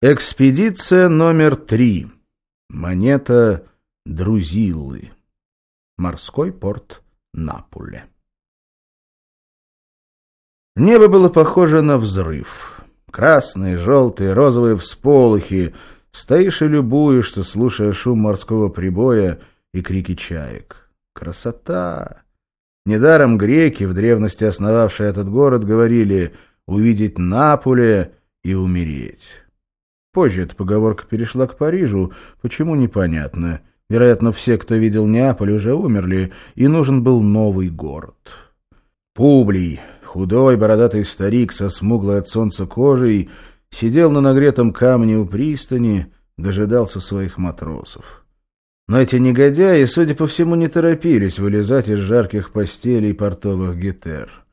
Экспедиция номер три. Монета Друзиллы. Морской порт Наполе. Небо было похоже на взрыв. Красные, желтые, розовые всполохи. Стоишь и любуешься, слушая шум морского прибоя и крики чаек. Красота! Недаром греки, в древности основавшие этот город, говорили «увидеть Наполе и умереть». Позже эта поговорка перешла к Парижу. Почему, непонятно. Вероятно, все, кто видел Неаполь, уже умерли, и нужен был новый город. Публий, худой бородатый старик со смуглой от солнца кожей, сидел на нагретом камне у пристани, дожидался своих матросов. Но эти негодяи, судя по всему, не торопились вылезать из жарких постелей портовых гетер.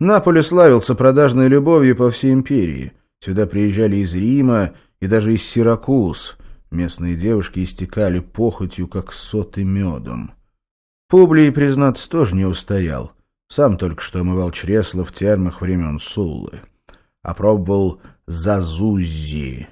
Наполе славился продажной любовью по всей империи. Сюда приезжали из Рима, и даже из Сиракуз местные девушки истекали похотью, как соты медом. Публий, признаться, тоже не устоял. Сам только что омывал чресла в термах времен Суллы. Опробовал зазуззи,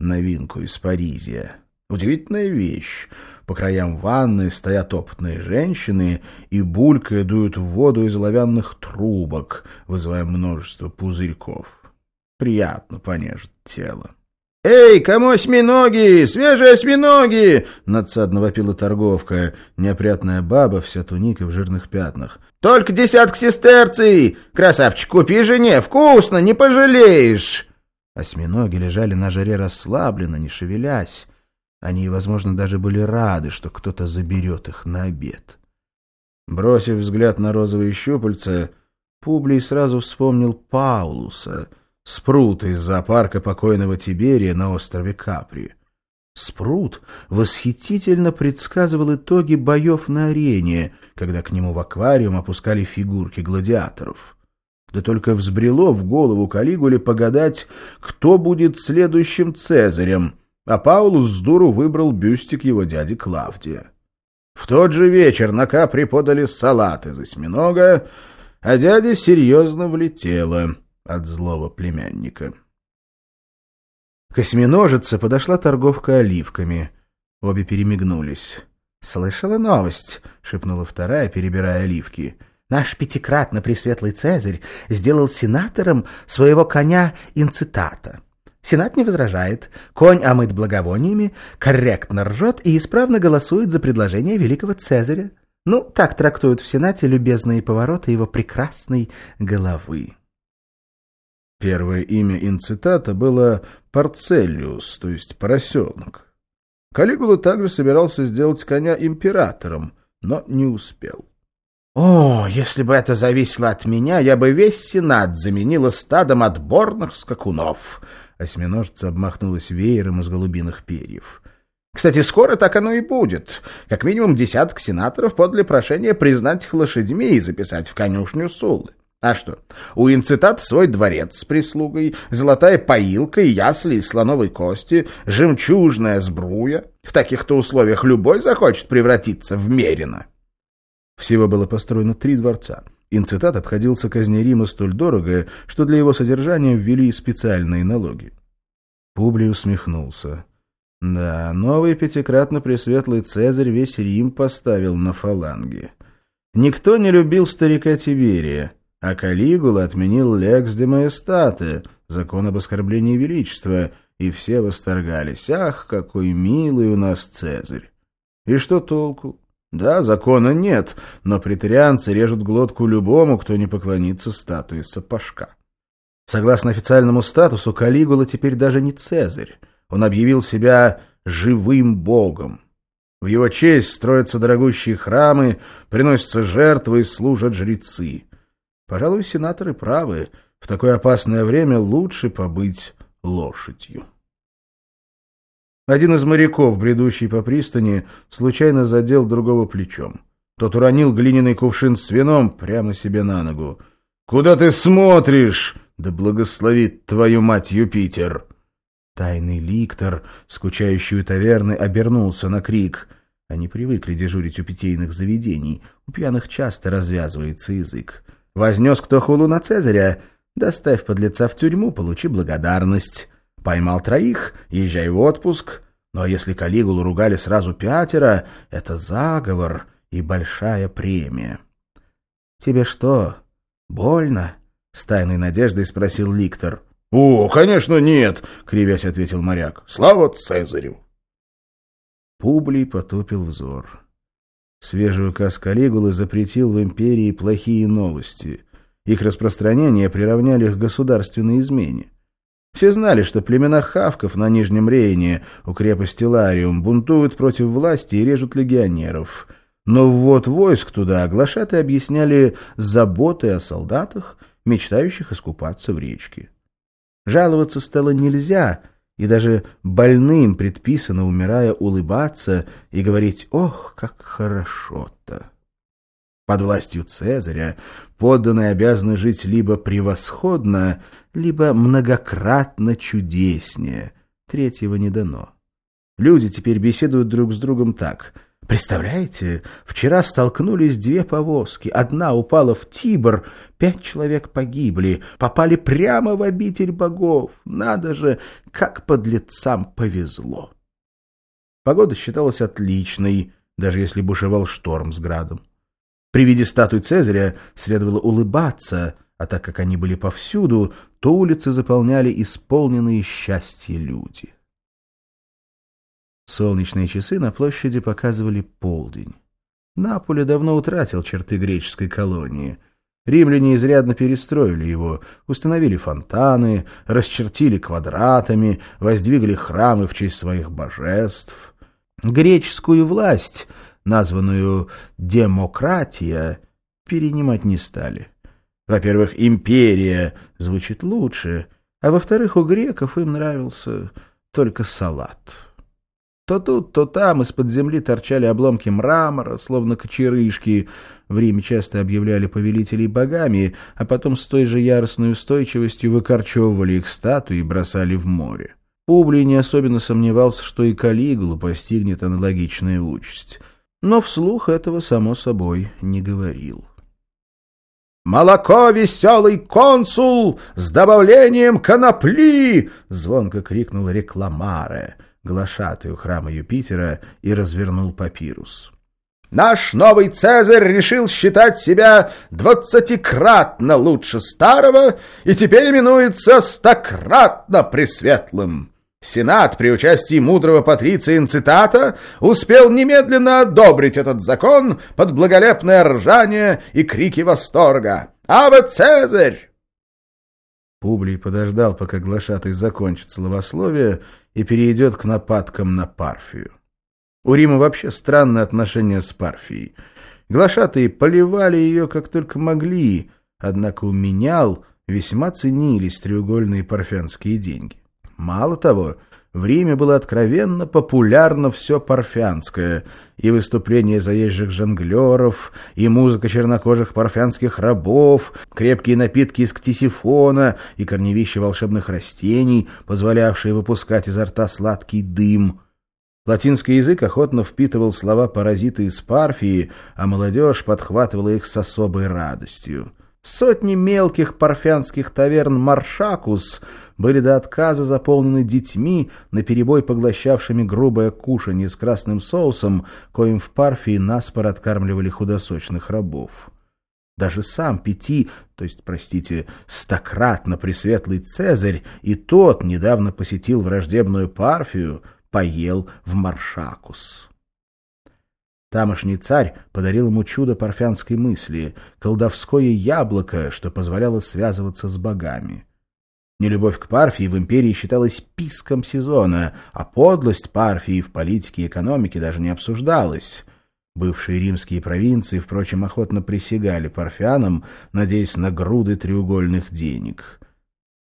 новинку из Паризия. Удивительная вещь. По краям ванны стоят опытные женщины и булькая дуют воду из оловянных трубок, вызывая множество пузырьков. Приятно понежить тело. «Эй, кому осьминоги? Свежие осьминоги!» — надсадно вопила торговка, неопрятная баба, вся туника в жирных пятнах. «Только десяток сестерций! Красавчик, купи жене, вкусно, не пожалеешь!» Осьминоги лежали на жаре расслабленно, не шевелясь. Они, возможно, даже были рады, что кто-то заберет их на обед. Бросив взгляд на розовые щупальца, Публий сразу вспомнил Паулуса — Спрут из зоопарка покойного Тиберия на острове Капри. Спрут восхитительно предсказывал итоги боев на арене, когда к нему в аквариум опускали фигурки гладиаторов. Да только взбрело в голову Калигуле погадать, кто будет следующим Цезарем, а Паулус с дуру выбрал бюстик его дяди Клавдия. В тот же вечер на Капри подали салат из осьминога, а дядя серьезно влетела — от злого племянника. К осьминожице подошла торговка оливками. Обе перемигнулись. «Слышала новость?» — шепнула вторая, перебирая оливки. «Наш пятикратно пресветлый Цезарь сделал сенатором своего коня инцитата. Сенат не возражает. Конь омыт благовониями, корректно ржет и исправно голосует за предложение великого Цезаря. Ну, так трактуют в Сенате любезные повороты его прекрасной головы». Первое имя инцитата было Парцеллиус, то есть поросенок. Калигула также собирался сделать коня императором, но не успел. «О, если бы это зависело от меня, я бы весь сенат заменила стадом отборных скакунов!» Осьминожца обмахнулась веером из голубиных перьев. «Кстати, скоро так оно и будет. Как минимум десяток сенаторов подали прошение признать их лошадьми и записать в конюшню Сулы. А что, у инцитат свой дворец с прислугой, золотая поилка, ясли из слоновой кости, жемчужная сбруя. В таких-то условиях любой захочет превратиться в Мерина. Всего было построено три дворца. Инцитат обходился казни Рима столь дорого, что для его содержания ввели специальные налоги. Публий усмехнулся. Да, новый пятикратно пресветлый Цезарь весь Рим поставил на фаланги. Никто не любил старика Тиберия — а Калигула отменил лекс де маестате, закон об оскорблении величества, и все восторгались. Ах, какой милый у нас Цезарь! И что толку? Да, закона нет, но претарианцы режут глотку любому, кто не поклонится статуе сапожка. Согласно официальному статусу, Калигула теперь даже не Цезарь. Он объявил себя живым богом. В его честь строятся дорогущие храмы, приносятся жертвы и служат жрецы. Пожалуй, сенаторы правы. В такое опасное время лучше побыть лошадью. Один из моряков, бредущий по пристани, случайно задел другого плечом. Тот уронил глиняный кувшин с вином прямо себе на ногу. «Куда ты смотришь? Да благословит твою мать Юпитер!» Тайный ликтор, скучающий у таверны, обернулся на крик. Они привыкли дежурить у питейных заведений. У пьяных часто развязывается язык. Вознес кто хулу на Цезаря, доставь подлеца в тюрьму, получи благодарность. Поймал троих, езжай в отпуск. Но если Калигулу ругали сразу пятеро, это заговор и большая премия. — Тебе что, больно? — с тайной надеждой спросил Ликтор. — О, конечно, нет, — кривясь ответил моряк. — Слава Цезарю! Публий потупил взор. Свежий указ Калигулы запретил в империи плохие новости. Их распространение приравняли к государственной измене. Все знали, что племена хавков на Нижнем Рейне у крепости Лариум бунтуют против власти и режут легионеров. Но ввод войск туда оглашаты объясняли заботой о солдатах, мечтающих искупаться в речке. Жаловаться стало нельзя, и даже больным предписано, умирая, улыбаться и говорить «Ох, как хорошо-то!». Под властью Цезаря подданные обязаны жить либо превосходно, либо многократно чудеснее. Третьего не дано. Люди теперь беседуют друг с другом так. Представляете, вчера столкнулись две повозки. Одна упала в Тибр, пять человек погибли, попали прямо в обитель богов. Надо же, как подлецам повезло. Погода считалась отличной, даже если бушевал шторм с градом. При виде статуи Цезаря следовало улыбаться, а так как они были повсюду, то улицы заполняли исполненные счастья люди. Солнечные часы на площади показывали полдень. Наполе давно утратил черты греческой колонии. Римляне изрядно перестроили его, установили фонтаны, расчертили квадратами, воздвигли храмы в честь своих божеств. Греческую власть — названную «демократия», перенимать не стали. Во-первых, «империя» звучит лучше, а во-вторых, у греков им нравился только салат. То тут, то там из-под земли торчали обломки мрамора, словно кочерышки. В Риме часто объявляли повелителей богами, а потом с той же яростной устойчивостью выкорчевывали их статуи и бросали в море. Публий не особенно сомневался, что и Калигулу постигнет аналогичная участь но вслух этого, само собой, не говорил. «Молоко, веселый консул, с добавлением конопли!» — звонко крикнул рекламаре, глашатый у храма Юпитера, и развернул папирус. «Наш новый Цезарь решил считать себя двадцатикратно лучше старого и теперь именуется стократно пресветлым. Сенат при участии мудрого патриция Инцитата успел немедленно одобрить этот закон под благолепное ржание и крики восторга. «Аве Цезарь!» Публий подождал, пока глашатый закончит словословие и перейдет к нападкам на Парфию. У Рима вообще странное отношение с Парфией. Глашатые поливали ее как только могли, однако у менял весьма ценились треугольные парфянские деньги. Мало того, в Риме было откровенно популярно все парфянское, и выступления заезжих жонглеров, и музыка чернокожих парфянских рабов, крепкие напитки из ктисифона и корневища волшебных растений, позволявшие выпускать изо рта сладкий дым. Латинский язык охотно впитывал слова паразиты из Парфии, а молодежь подхватывала их с особой радостью. Сотни мелких парфянских таверн «Маршакус» были до отказа заполнены детьми, наперебой поглощавшими грубое кушанье с красным соусом, коим в Парфии наспор откармливали худосочных рабов. Даже сам пяти, то есть, простите, стократно пресветлый Цезарь, и тот недавно посетил враждебную Парфию, поел в Маршакус. Тамошний царь подарил ему чудо парфянской мысли, колдовское яблоко, что позволяло связываться с богами. Нелюбовь к Парфии в империи считалась писком сезона, а подлость Парфии в политике и экономике даже не обсуждалась. Бывшие римские провинции, впрочем, охотно присягали парфянам, надеясь на груды треугольных денег.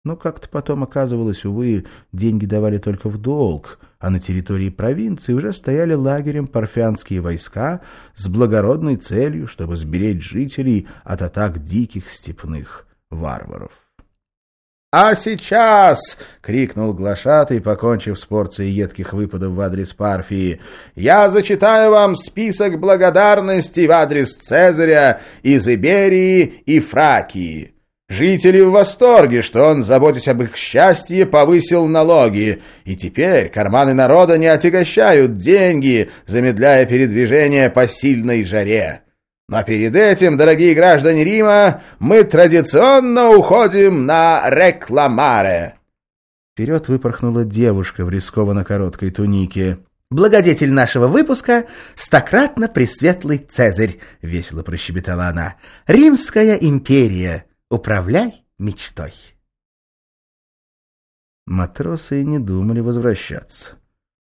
Но как-то потом оказывалось, увы, деньги давали только в долг, а на территории провинции уже стояли лагерем парфянские войска с благородной целью, чтобы сберечь жителей от атак диких степных варваров. «А сейчас!» — крикнул глашатый, покончив с порцией едких выпадов в адрес Парфии. «Я зачитаю вам список благодарностей в адрес Цезаря из Иберии и Фракии. Жители в восторге, что он, заботясь об их счастье, повысил налоги, и теперь карманы народа не отягощают деньги, замедляя передвижение по сильной жаре. Но перед этим, дорогие граждане Рима, мы традиционно уходим на рекламаре. Вперед выпорхнула девушка в рискованно короткой тунике. «Благодетель нашего выпуска — стократно пресветлый Цезарь», — весело прощебетала она. «Римская империя. Управляй мечтой». Матросы и не думали возвращаться.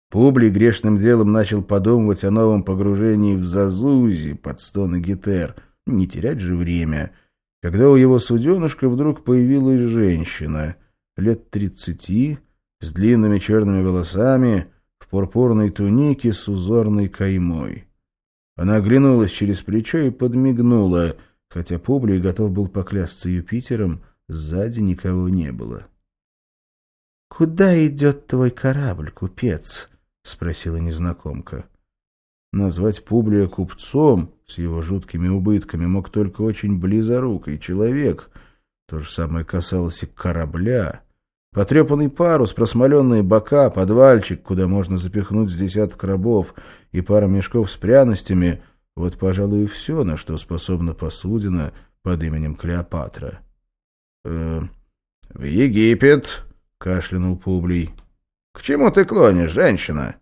Публий грешным делом начал подумывать о новом погружении в Зазузи под стоны гитер. Не терять же время. Когда у его суденышка вдруг появилась женщина, лет тридцати, с длинными черными волосами, в пурпурной тунике с узорной каймой. Она оглянулась через плечо и подмигнула, хотя Публий готов был поклясться Юпитером, сзади никого не было. — Куда идет твой корабль, купец? — спросила незнакомка. Назвать Публия купцом с его жуткими убытками мог только очень близорукий человек. То же самое касалось и корабля. Потрепанный парус, просмоленные бока, подвальчик, куда можно запихнуть с десяток рабов и пара мешков с пряностями — вот, пожалуй, и все, на что способна посудина под именем Клеопатра. «Э, — В Египет, — кашлянул Публий. — К чему ты клонишь, женщина?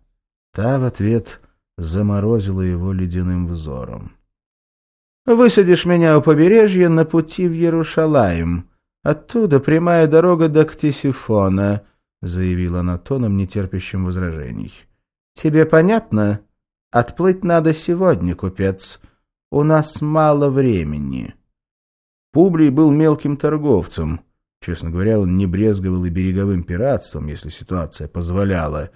Та в ответ заморозила его ледяным взором. — Высадишь меня у побережья на пути в Ярушалаем. Оттуда прямая дорога до Ктисифона, — заявила она тоном, нетерпящим возражений. — Тебе понятно? Отплыть надо сегодня, купец. У нас мало времени. Публий был мелким торговцем — Честно говоря, он не брезговал и береговым пиратством, если ситуация позволяла,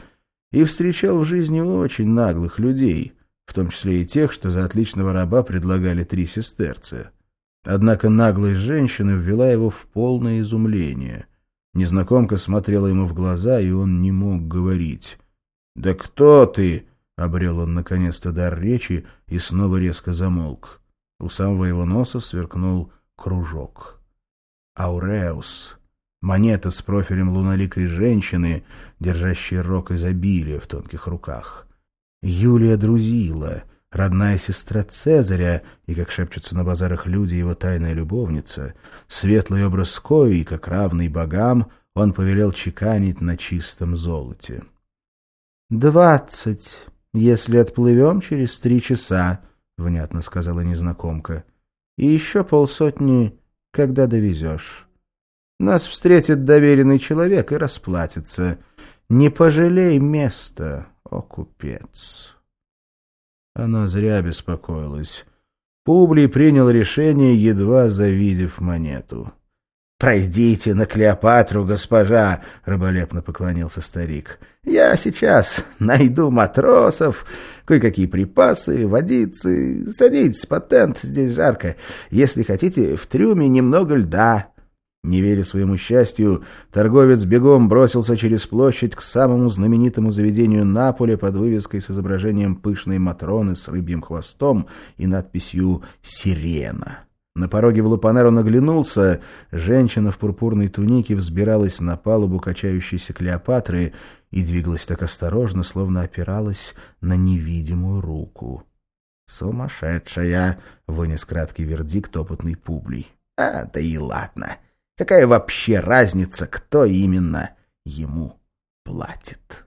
и встречал в жизни очень наглых людей, в том числе и тех, что за отличного раба предлагали три сестерцы. Однако наглость женщины ввела его в полное изумление. Незнакомка смотрела ему в глаза, и он не мог говорить. «Да кто ты?» — обрел он наконец-то дар речи и снова резко замолк. У самого его носа сверкнул кружок. Ауреус. Монета с профилем луноликой женщины, держащей рог изобилия в тонких руках. Юлия Друзила, родная сестра Цезаря и, как шепчутся на базарах люди, его тайная любовница, светлый образ Кои, как равный богам, он повелел чеканить на чистом золоте. «Двадцать, если отплывем через три часа», — внятно сказала незнакомка. «И еще полсотни когда довезешь. Нас встретит доверенный человек и расплатится. Не пожалей места, о купец. Она зря беспокоилась. Публий принял решение, едва завидев монету. «Пройдите на Клеопатру, госпожа!» — раболепно поклонился старик. «Я сейчас найду матросов, кое-какие припасы, водицы. Садитесь, патент, здесь жарко. Если хотите, в трюме немного льда». Не веря своему счастью, торговец бегом бросился через площадь к самому знаменитому заведению Наполя под вывеской с изображением пышной Матроны с рыбьим хвостом и надписью «Сирена». На пороге в Лупанер он. Женщина в пурпурной тунике взбиралась на палубу качающейся Клеопатры и двигалась так осторожно, словно опиралась на невидимую руку. «Сумасшедшая!» — вынес краткий вердикт опытный публий. «А, да и ладно. Какая вообще разница, кто именно ему платит?»